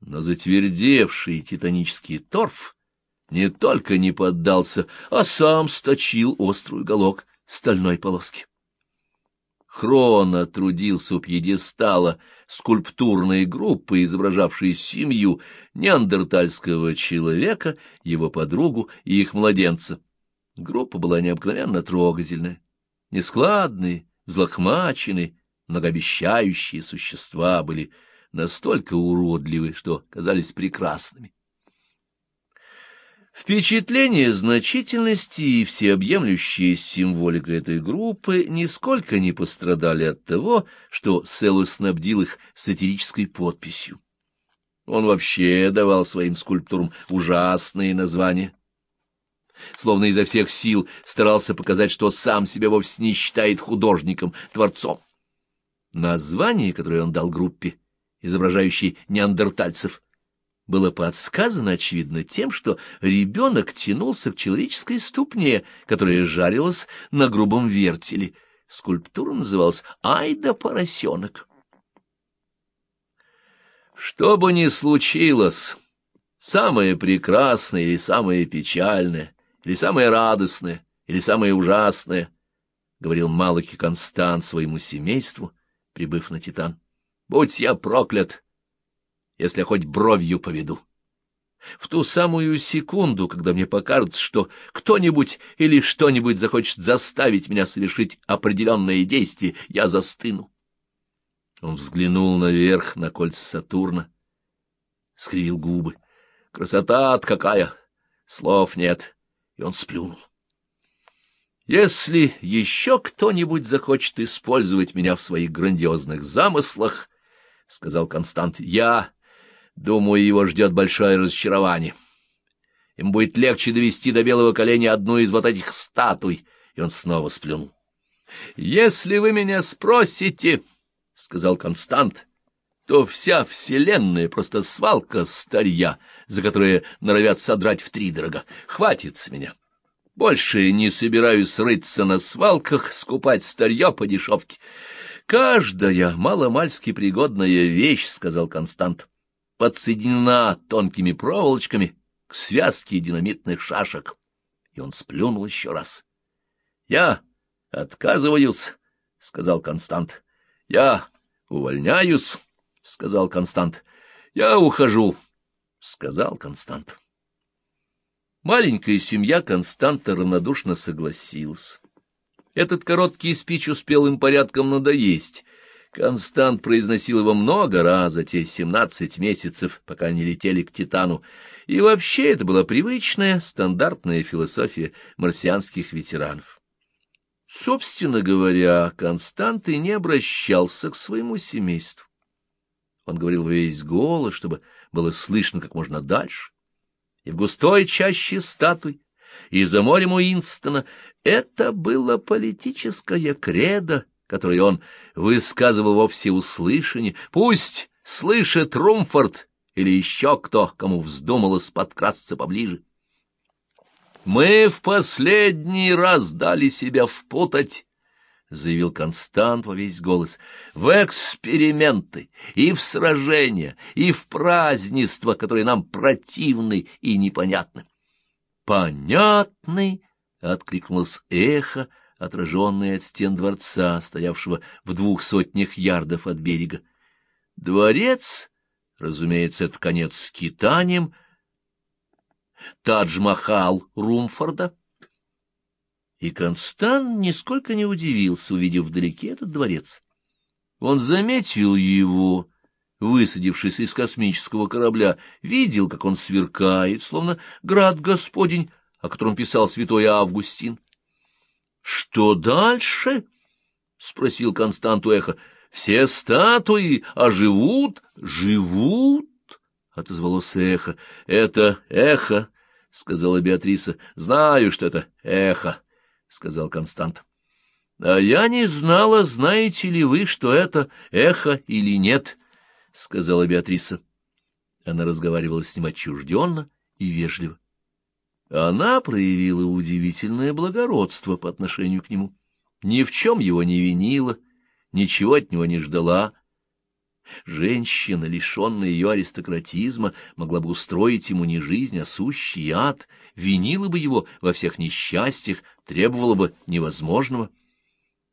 Но затвердевший титанический торф не только не поддался, а сам сточил острый уголок стальной полоски. Хрона трудился у пьедестала скульптурной группы, изображавшей семью неандертальского человека, его подругу и их младенца. Группа была необыкновенно трогательная. Нескладные, взлохмаченные, многообещающие существа были настолько уродливы, что казались прекрасными. Впечатление значительности и всеобъемлющая символика этой группы нисколько не пострадали от того, что Селу снабдил их сатирической подписью. Он вообще давал своим скульптурам ужасные названия. Словно изо всех сил старался показать, что сам себя вовсе не считает художником, творцом. Название, которое он дал группе, изображающей неандертальцев, было подсказано, очевидно, тем, что ребенок тянулся к человеческой ступне, которая жарилась на грубом вертеле. Скульптура называлась «Айда поросенок». Что бы ни случилось, самое прекрасное или самое печальное, или самое радостное, или самое ужасное, — говорил Малахи Констант своему семейству, прибыв на Титан. — Будь я проклят! — если я хоть бровью поведу. В ту самую секунду, когда мне покажется, что кто-нибудь или что-нибудь захочет заставить меня совершить определенное действие, я застыну. Он взглянул наверх на кольца Сатурна, скривил губы. Красота-то какая! Слов нет. И он сплюнул. Если еще кто-нибудь захочет использовать меня в своих грандиозных замыслах, — сказал Констант, — я Думаю, его ждет большое разочарование. Им будет легче довести до белого коленя одну из вот этих статуй. И он снова сплюнул. — Если вы меня спросите, — сказал Констант, — то вся вселенная просто свалка старья, за которое норовят содрать втридорога. Хватит с меня. Больше не собираюсь рыться на свалках, скупать старье по дешевке. Каждая маломальски пригодная вещь, — сказал Констант, подсоединена тонкими проволочками к связке динамитных шашек. И он сплюнул еще раз. — Я отказываюсь, — сказал Констант. — Я увольняюсь, — сказал Констант. — Я ухожу, — сказал Констант. Маленькая семья Константа равнодушно согласилась. Этот короткий спич успел им порядком надоесть, Констант произносил его много раз за те семнадцать месяцев, пока они летели к Титану, и вообще это была привычная, стандартная философия марсианских ветеранов. Собственно говоря, Констант и не обращался к своему семейству. Он говорил весь голос, чтобы было слышно как можно дальше. И в густой чаще статуй, и за морем Уинстона это было политическое кредо, который он высказывал во всеуслышание, пусть слышит Румфорд или еще кто, кому вздумалось подкрасться поближе. «Мы в последний раз дали себя впутать», — заявил Констант во весь голос, — «в эксперименты и в сражения, и в празднества, которые нам противны и непонятны». «Понятны?» — откликнулось эхо, — отраженные от стен дворца, стоявшего в двух сотнях ярдов от берега. Дворец, разумеется, это конец с Китанием, Тадж-Махал Румфорда. И Констан нисколько не удивился, увидев вдалеке этот дворец. Он заметил его, высадившись из космического корабля, видел, как он сверкает, словно град Господень, о котором писал святой Августин. — Что дальше? — спросил Констант у эхо. — Все статуи оживут? — Живут? — отозвалось эхо. — Это эхо, — сказала Беатриса. — Знаю, что это эхо, — сказал Констант. — А я не знала, знаете ли вы, что это эхо или нет, — сказала Беатриса. Она разговаривала с ним отчужденно и вежливо. Она проявила удивительное благородство по отношению к нему, ни в чем его не винила, ничего от него не ждала. Женщина, лишенная ее аристократизма, могла бы устроить ему не жизнь, а сущий ад, винила бы его во всех несчастьях, требовала бы невозможного —